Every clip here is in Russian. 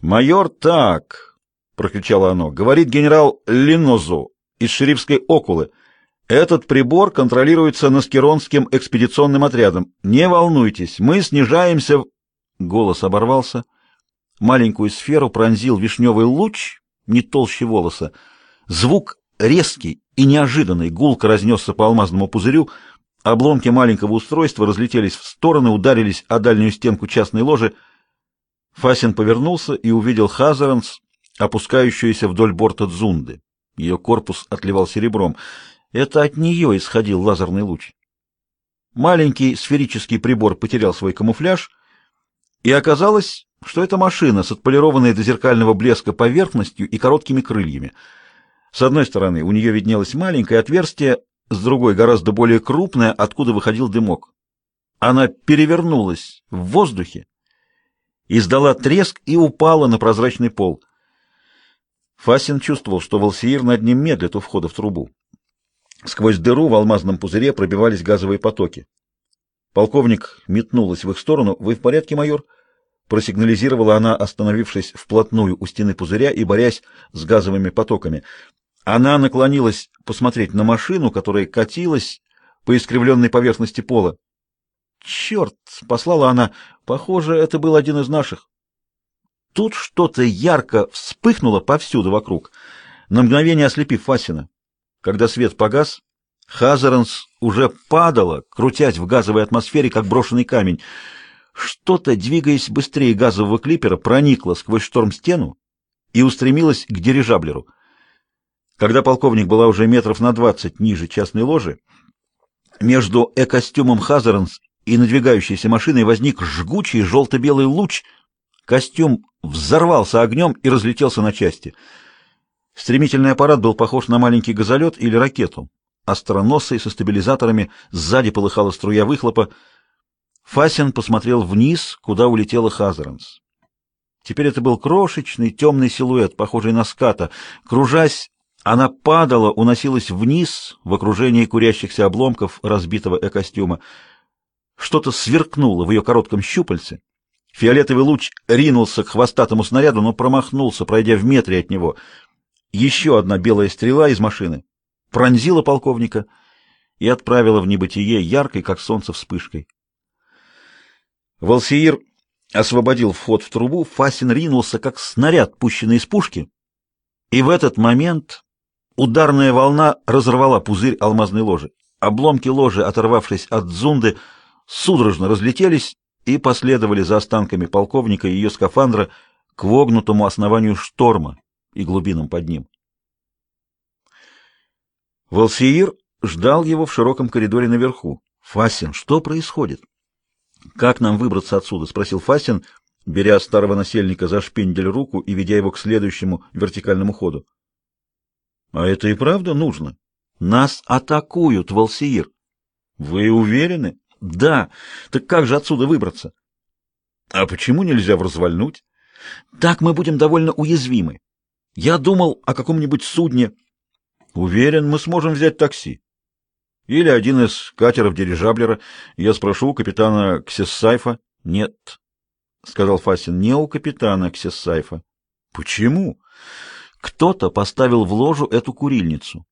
«Майор так!» — прокричало оно. «Говорит генерал Линозу из шерифской Окулы. Этот прибор контролируется Наскеронским экспедиционным отрядом. Не волнуйтесь, мы снижаемся...» в...» Голос оборвался. Маленькую сферу пронзил вишневый луч, не толще волоса. Звук резкий и неожиданный, гулко разнесся по алмазному пузырю, обломки маленького устройства разлетелись в стороны, ударились о дальнюю стенку частной ложи. Фасин повернулся и увидел Хазаранс, опускающуюся вдоль борта Дзунды. Ее корпус отливал серебром. Это от нее исходил лазерный луч. Маленький сферический прибор потерял свой камуфляж, и оказалось, что это машина с отполированной до зеркального блеска поверхностью и короткими крыльями. С одной стороны у нее виднелось маленькое отверстие, с другой гораздо более крупное, откуда выходил дымок. Она перевернулась в воздухе, издала треск и упала на прозрачный пол. Фасин чувствовал, что Волсиир над ним медлит у входа в трубу. Сквозь дыру в алмазном пузыре пробивались газовые потоки. Полковник метнулась в их сторону. «Вы в порядке, майор?» Просигнализировала она, остановившись вплотную у стены пузыря и борясь с газовыми потоками. Она наклонилась посмотреть на машину, которая катилась по искривленной поверхности пола. «Черт!» — послала она. «Похоже, это был один из наших». Тут что-то ярко вспыхнуло повсюду вокруг, на мгновение ослепив Фасина. Когда свет погас, Хазаранс уже падала, крутясь в газовой атмосфере, как брошенный камень. Что-то, двигаясь быстрее газового клипера, проникло сквозь шторм стену и устремилось к дирижаблеру. Когда полковник была уже метров на двадцать ниже частной ложи, между э-костюмом и надвигающейся машиной возник жгучий желто-белый луч. Костюм взорвался огнем и разлетелся на части. Стремительный аппарат был похож на маленький газолет или ракету. Остроносый, со стабилизаторами, сзади полыхала струя выхлопа. Фасин посмотрел вниз, куда улетела Хазаранс. Теперь это был крошечный темный силуэт, похожий на ската. Кружась, она падала, уносилась вниз в окружении курящихся обломков разбитого э-костюма. Что-то сверкнуло в ее коротком щупальце. Фиолетовый луч ринулся к хвостатому снаряду, но промахнулся, пройдя в метре от него. Еще одна белая стрела из машины пронзила полковника и отправила в небытие яркой, как солнце, вспышкой. Волсиир освободил вход в трубу, Фасин ринулся, как снаряд, пущенный из пушки, и в этот момент ударная волна разорвала пузырь алмазной ложи. Обломки ложи, оторвавшись от зунды, судорожно разлетелись и последовали за останками полковника и ее скафандра к вогнутому основанию шторма и глубинам под ним. Волсиир ждал его в широком коридоре наверху. «Фасин, что происходит?» «Как нам выбраться отсюда?» — спросил Фасин, беря старого насельника за шпиндель руку и ведя его к следующему вертикальному ходу. «А это и правда нужно?» «Нас атакуют, Волсиир!» «Вы уверены?» «Да. Так как же отсюда выбраться?» «А почему нельзя вразвольнуть?» «Так мы будем довольно уязвимы. Я думал о каком-нибудь судне...» Уверен, мы сможем взять такси. Или один из катеров дирижаблера. Я спрошу у капитана Ксессайфа. Нет, сказал Фасин, не у капитана Ксессайфа. Почему? Кто-то поставил в ложу эту курильницу.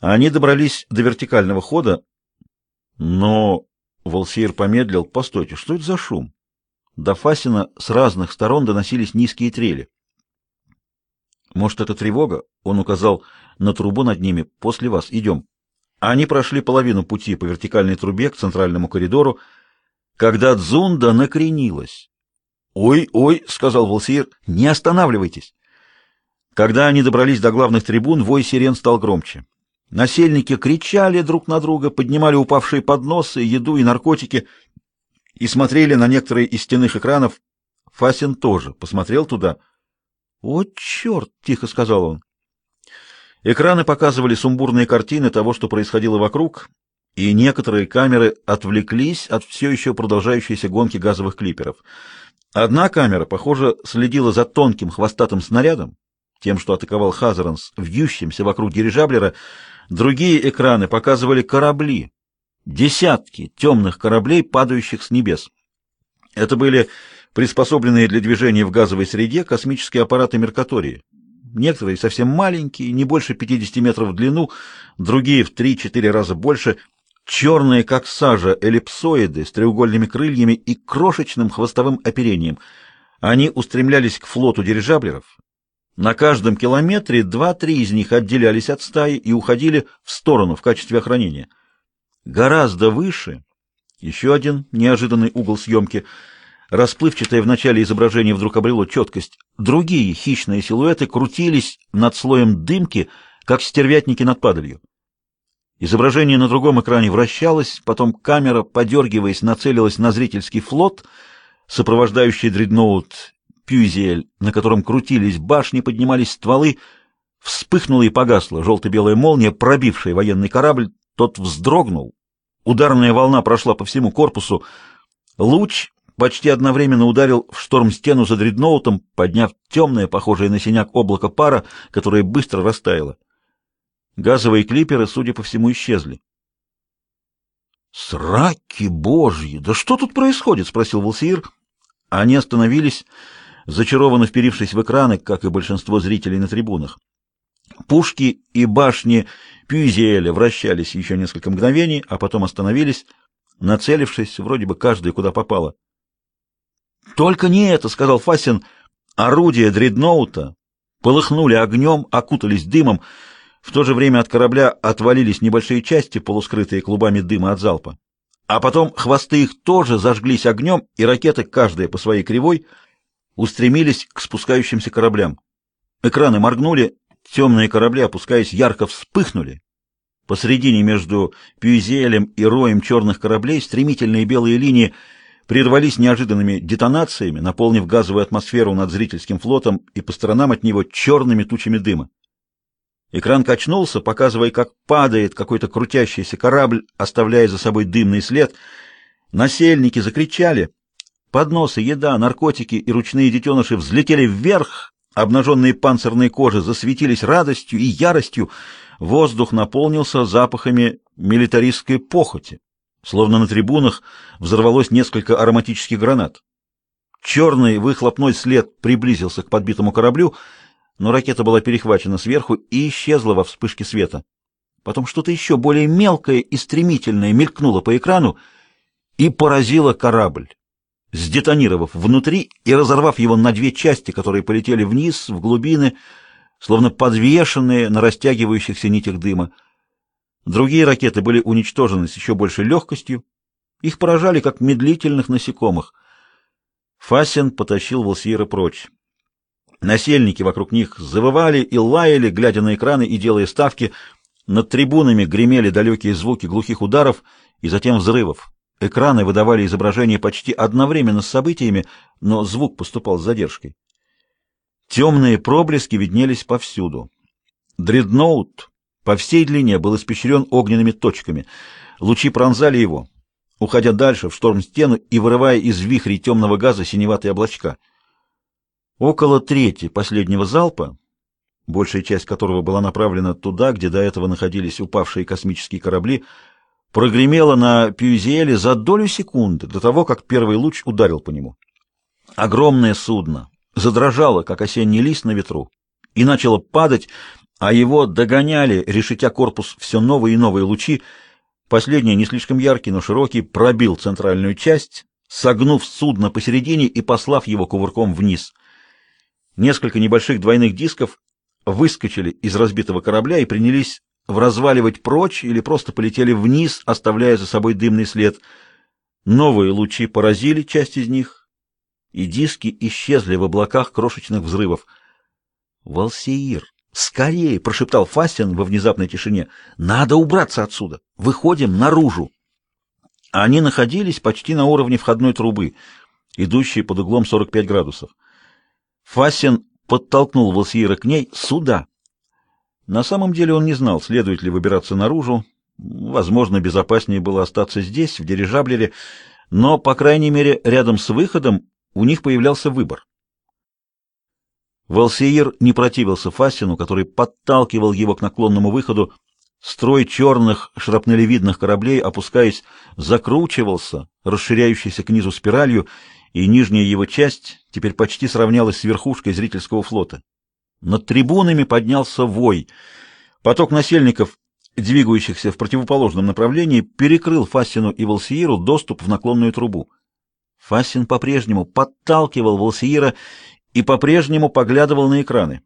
Они добрались до вертикального хода, но Волсейр помедлил. Постойте, что это за шум? До Фасина с разных сторон доносились низкие трели. Может, это тревога? Он указал на трубу над ними. После вас. Идем. Они прошли половину пути по вертикальной трубе к центральному коридору, когда Дзунда накренилась. «Ой, ой», — сказал Волсиер, — «не останавливайтесь». Когда они добрались до главных трибун, вой сирен стал громче. Насельники кричали друг на друга, поднимали упавшие подносы, еду и наркотики и смотрели на некоторые из стенных экранов. Фасин тоже посмотрел туда — «О, черт!» — тихо сказал он. Экраны показывали сумбурные картины того, что происходило вокруг, и некоторые камеры отвлеклись от все еще продолжающейся гонки газовых клиперов. Одна камера, похоже, следила за тонким хвостатым снарядом, тем, что атаковал Хазаранс, вьющимся вокруг дирижаблера, другие экраны показывали корабли, десятки темных кораблей, падающих с небес. Это были приспособленные для движения в газовой среде космические аппараты Меркатории. Некоторые совсем маленькие, не больше 50 метров в длину, другие в 3-4 раза больше, черные, как сажа, эллипсоиды с треугольными крыльями и крошечным хвостовым оперением. Они устремлялись к флоту дирижаблеров. На каждом километре два-три из них отделялись от стаи и уходили в сторону в качестве охранения. Гораздо выше, еще один неожиданный угол съемки — Расплывчатое в начале изображение вдруг обрело четкость. Другие хищные силуэты крутились над слоем дымки, как стервятники над падалью. Изображение на другом экране вращалось, потом камера, подергиваясь, нацелилась на зрительский флот, сопровождающий дредноут Пюзель, на котором крутились башни, поднимались стволы, вспыхнула и погасла желто-белая молния, пробившая военный корабль, тот вздрогнул. Ударная волна прошла по всему корпусу. Луч почти одновременно ударил в шторм-стену за дредноутом, подняв темное, похожее на синяк облако пара, которое быстро растаяло. Газовые клиперы, судя по всему, исчезли. «Сраки божьи! Да что тут происходит?» — спросил Волсиир. Они остановились, зачарованно вперившись в экраны, как и большинство зрителей на трибунах. Пушки и башни Пюзеэля вращались еще несколько мгновений, а потом остановились, нацелившись вроде бы каждый куда попало. «Только не это», — сказал Фасин. Орудия дредноута полыхнули огнем, окутались дымом. В то же время от корабля отвалились небольшие части, полускрытые клубами дыма от залпа. А потом хвосты их тоже зажглись огнем, и ракеты, каждая по своей кривой, устремились к спускающимся кораблям. Экраны моргнули, темные корабли, опускаясь, ярко вспыхнули. Посредине между Пюзелем и роем черных кораблей стремительные белые линии — прервались неожиданными детонациями, наполнив газовую атмосферу над зрительским флотом и по сторонам от него черными тучами дыма. Экран качнулся, показывая, как падает какой-то крутящийся корабль, оставляя за собой дымный след. Насельники закричали. Подносы, еда, наркотики и ручные детеныши взлетели вверх, обнаженные панцирные кожи засветились радостью и яростью, воздух наполнился запахами милитаристской похоти словно на трибунах взорвалось несколько ароматических гранат. Черный выхлопной след приблизился к подбитому кораблю, но ракета была перехвачена сверху и исчезла во вспышке света. Потом что-то еще более мелкое и стремительное мелькнуло по экрану и поразило корабль, сдетонировав внутри и разорвав его на две части, которые полетели вниз, в глубины, словно подвешенные на растягивающихся нитях дыма. Другие ракеты были уничтожены с еще большей легкостью. Их поражали, как медлительных насекомых. Фасин потащил Волсиера прочь. Насельники вокруг них завывали и лаяли, глядя на экраны и делая ставки. Над трибунами гремели далекие звуки глухих ударов и затем взрывов. Экраны выдавали изображение почти одновременно с событиями, но звук поступал с задержкой. Темные проблески виднелись повсюду. Дредноут по всей длине был испещрен огненными точками. Лучи пронзали его, уходя дальше в шторм-стену и вырывая из вихрей темного газа синеватые облачка. Около трети последнего залпа, большая часть которого была направлена туда, где до этого находились упавшие космические корабли, прогремела на Пьюзеле за долю секунды до того, как первый луч ударил по нему. Огромное судно задрожало, как осенний лист на ветру, и начало падать, а его догоняли, решетя корпус все новые и новые лучи. Последний, не слишком яркий, но широкий, пробил центральную часть, согнув судно посередине и послав его кувырком вниз. Несколько небольших двойных дисков выскочили из разбитого корабля и принялись вразваливать прочь или просто полетели вниз, оставляя за собой дымный след. Новые лучи поразили часть из них, и диски исчезли в облаках крошечных взрывов. Валсеир! «Скорее!» — прошептал Фастин во внезапной тишине. «Надо убраться отсюда! Выходим наружу!» Они находились почти на уровне входной трубы, идущей под углом 45 градусов. Фастин подтолкнул Волсиера к ней сюда. На самом деле он не знал, следует ли выбираться наружу. Возможно, безопаснее было остаться здесь, в дирижаблере, но, по крайней мере, рядом с выходом у них появлялся выбор. Волсеир не противился Фасину, который подталкивал его к наклонному выходу. Строй черных шрапнелевидных кораблей, опускаясь, закручивался, расширяющийся к низу спиралью, и нижняя его часть теперь почти сравнялась с верхушкой зрительского флота. Над трибунами поднялся вой. Поток насельников, двигающихся в противоположном направлении, перекрыл Фассину и Волсииру доступ в наклонную трубу. Фассин по-прежнему подталкивал Волсиира и по-прежнему поглядывал на экраны.